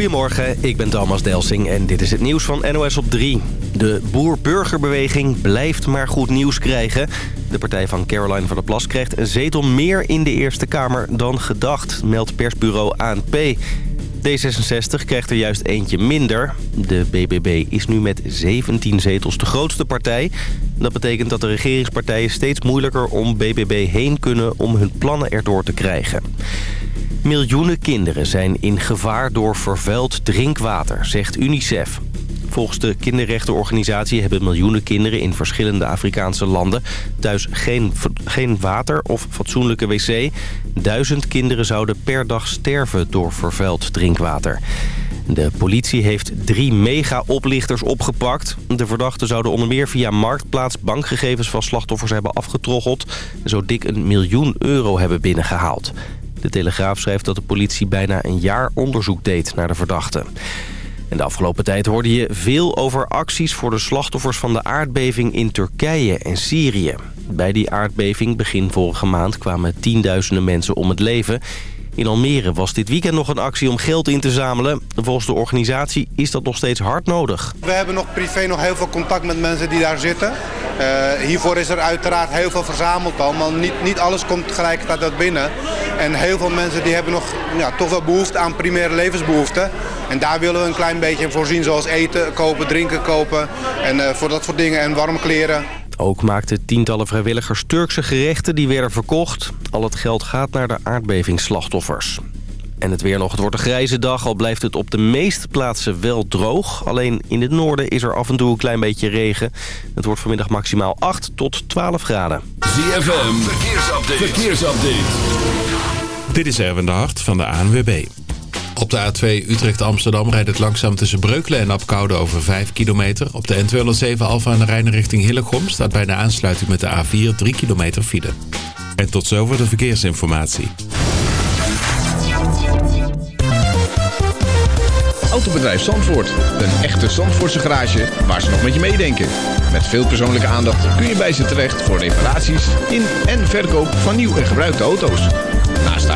Goedemorgen, ik ben Thomas Delsing en dit is het nieuws van NOS op 3. De boer-burgerbeweging blijft maar goed nieuws krijgen. De partij van Caroline van der Plas krijgt een zetel meer in de Eerste Kamer dan gedacht, meldt persbureau ANP. D66 krijgt er juist eentje minder. De BBB is nu met 17 zetels de grootste partij. Dat betekent dat de regeringspartijen steeds moeilijker om BBB heen kunnen om hun plannen erdoor te krijgen. Miljoenen kinderen zijn in gevaar door vervuild drinkwater, zegt UNICEF. Volgens de kinderrechtenorganisatie hebben miljoenen kinderen in verschillende Afrikaanse landen thuis geen, geen water of fatsoenlijke wc. Duizend kinderen zouden per dag sterven door vervuild drinkwater. De politie heeft drie mega-oplichters opgepakt. De verdachten zouden onder meer via Marktplaats bankgegevens van slachtoffers hebben afgetroggeld... en zo dik een miljoen euro hebben binnengehaald. De Telegraaf schrijft dat de politie bijna een jaar onderzoek deed naar de verdachten. En de afgelopen tijd hoorde je veel over acties voor de slachtoffers van de aardbeving in Turkije en Syrië. Bij die aardbeving begin vorige maand kwamen tienduizenden mensen om het leven. In Almere was dit weekend nog een actie om geld in te zamelen. Volgens de organisatie is dat nog steeds hard nodig. We hebben nog privé nog heel veel contact met mensen die daar zitten. Uh, hiervoor is er uiteraard heel veel verzameld al, maar niet, niet alles komt tegelijkertijd uit binnen. En heel veel mensen die hebben nog ja, toch wel behoefte aan primaire levensbehoeften. En daar willen we een klein beetje voorzien, zoals eten kopen, drinken kopen en uh, voor dat soort dingen en warme kleren. Ook maakten tientallen vrijwilligers Turkse gerechten die werden verkocht. Al het geld gaat naar de aardbevingsslachtoffers. En het weer nog. Het wordt een grijze dag, al blijft het op de meeste plaatsen wel droog. Alleen in het noorden is er af en toe een klein beetje regen. Het wordt vanmiddag maximaal 8 tot 12 graden. ZFM, verkeersupdate. verkeersupdate. Dit is Erwin de Hart van de ANWB. Op de A2 Utrecht-Amsterdam rijdt het langzaam tussen Breukelen en Apkoude over 5 kilometer. Op de N207 Alfa aan de Rijn richting Hillegom staat bij de aansluiting met de A4 3 kilometer file. En tot zover de verkeersinformatie. Autobedrijf Zandvoort. Een echte Zandvoortse garage waar ze nog met je meedenken. Met veel persoonlijke aandacht kun je bij ze terecht voor reparaties in en verkoop van nieuw en gebruikte auto's.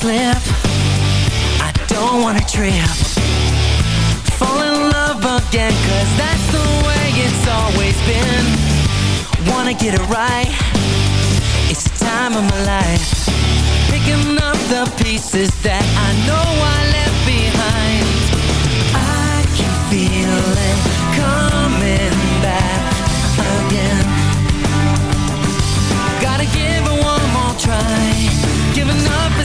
Slip. I don't wanna trip. Fall in love again, cause that's the way it's always been. Wanna get it right. It's the time of my life. Picking up the pieces that I know I left behind. I can feel it coming back again.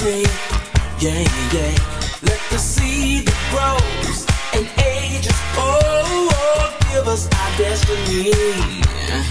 tree. Yeah, yeah. Let the seed that grows and ages, oh, oh give us our destiny. If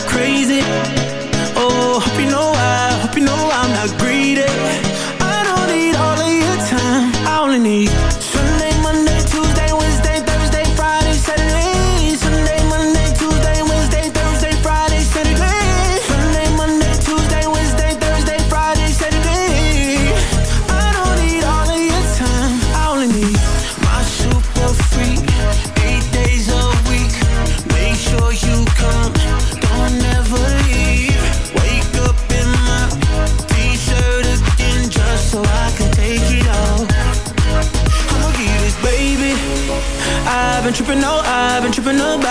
crazy.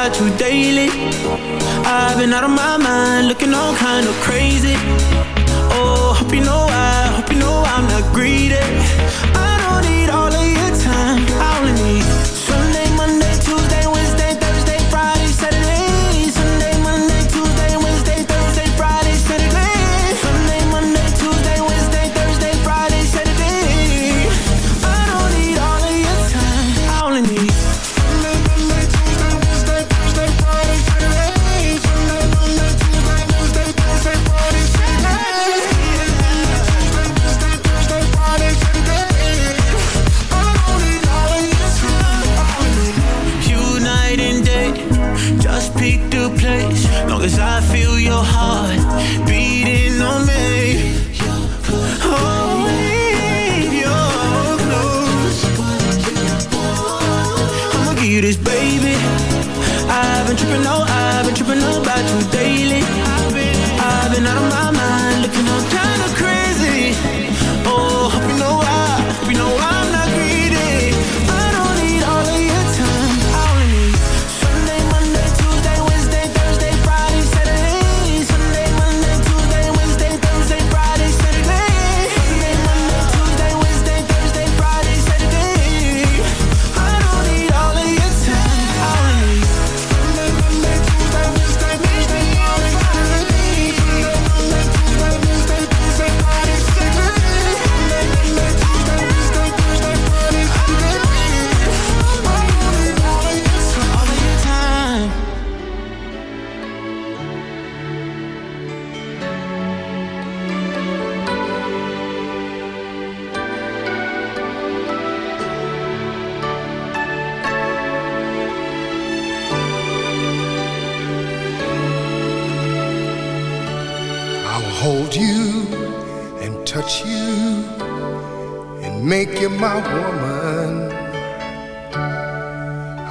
About you daily. I've been out of my mind, looking all kind of crazy. Oh, hope you know I, hope you know I'm not greedy. I don't need all of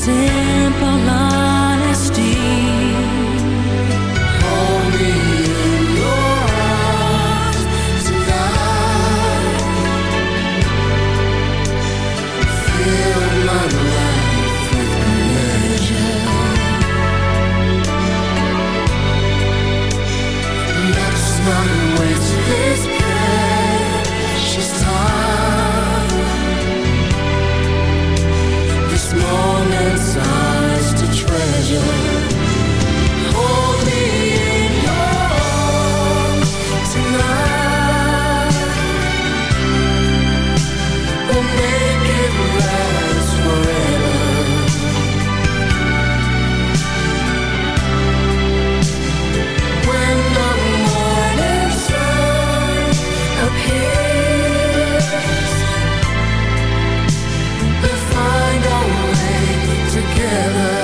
simple life. together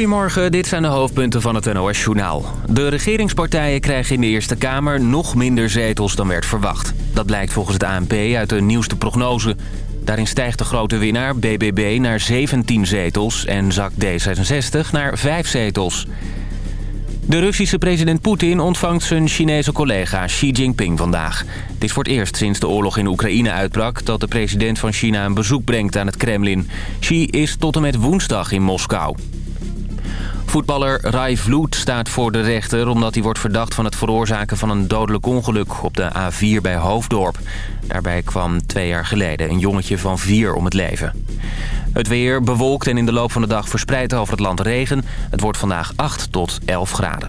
Goedemorgen, dit zijn de hoofdpunten van het NOS-journaal. De regeringspartijen krijgen in de Eerste Kamer nog minder zetels dan werd verwacht. Dat blijkt volgens het ANP uit de nieuwste prognose. Daarin stijgt de grote winnaar BBB naar 17 zetels en zakt D66 naar 5 zetels. De Russische president Poetin ontvangt zijn Chinese collega Xi Jinping vandaag. Het is voor het eerst sinds de oorlog in Oekraïne uitbrak... dat de president van China een bezoek brengt aan het Kremlin. Xi is tot en met woensdag in Moskou. Voetballer Rai Vloed staat voor de rechter... omdat hij wordt verdacht van het veroorzaken van een dodelijk ongeluk... op de A4 bij Hoofddorp. Daarbij kwam twee jaar geleden een jongetje van vier om het leven. Het weer bewolkt en in de loop van de dag verspreid over het land regen. Het wordt vandaag 8 tot 11 graden.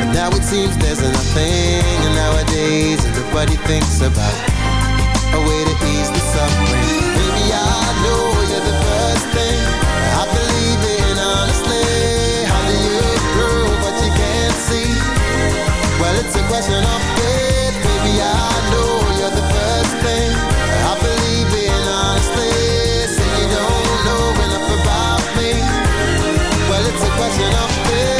But now it seems there's nothing And nowadays everybody thinks about A way to ease the suffering. Maybe I know you're the first thing. I believe in honestly How do you prove what you can't see? Well, it's a question of faith. Maybe I know you're the first thing. I believe in honestly Say you don't know enough about me. Well, it's a question of faith.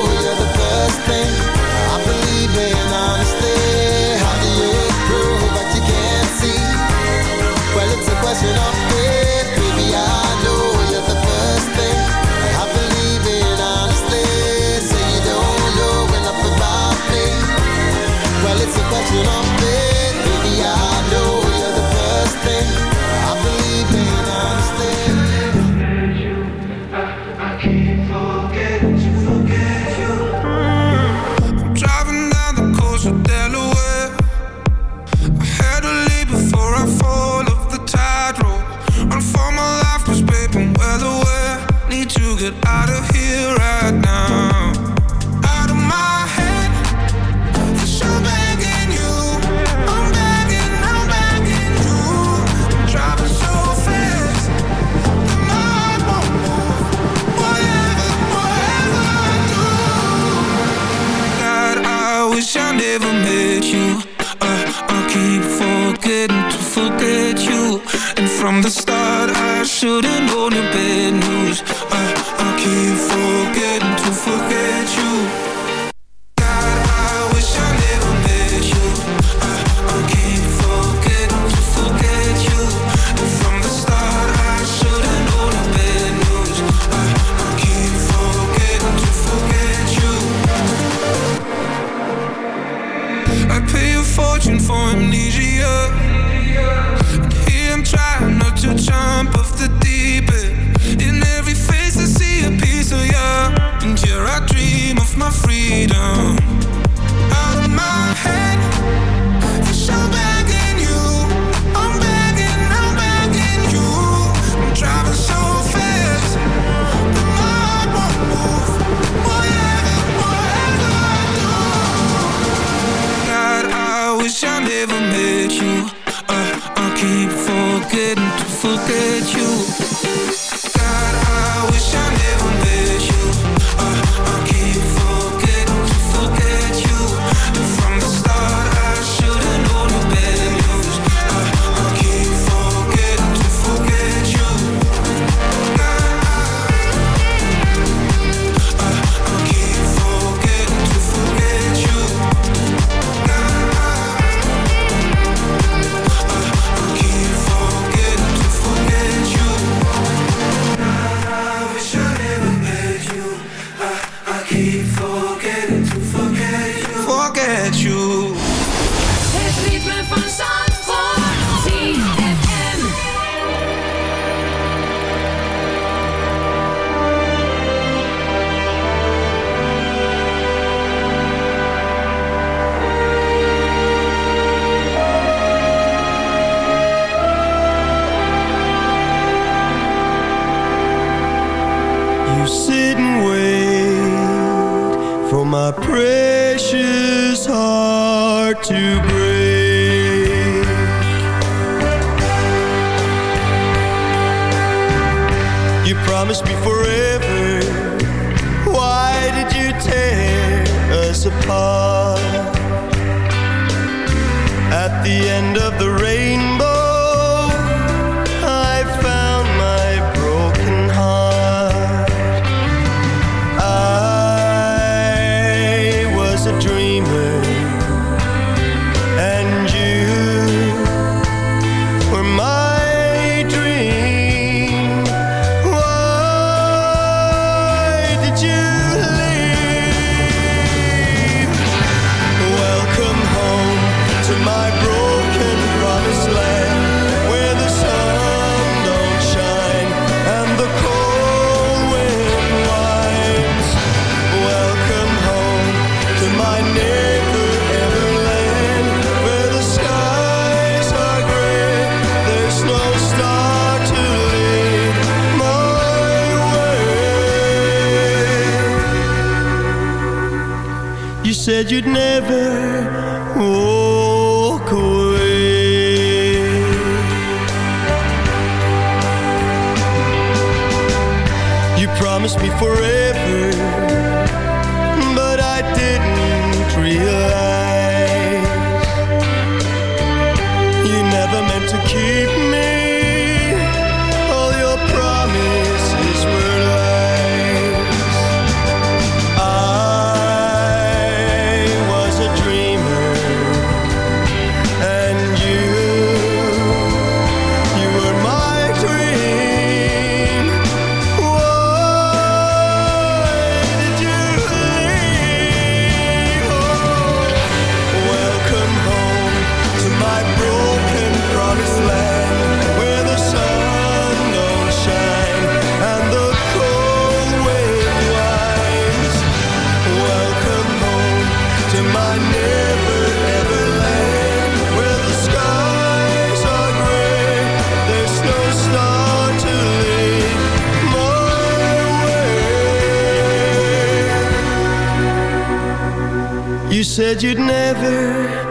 said you'd never